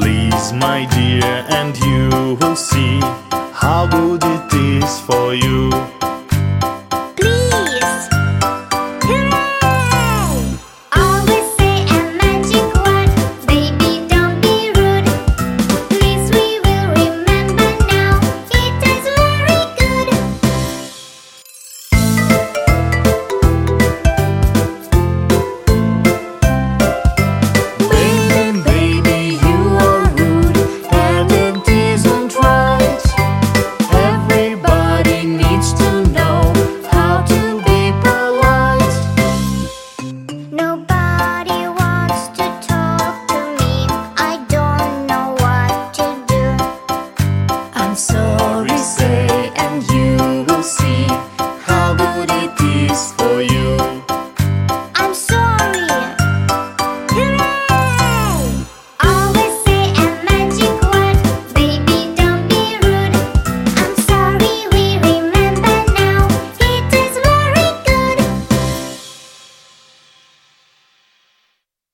Please, my dear, and you will see how good it is for you.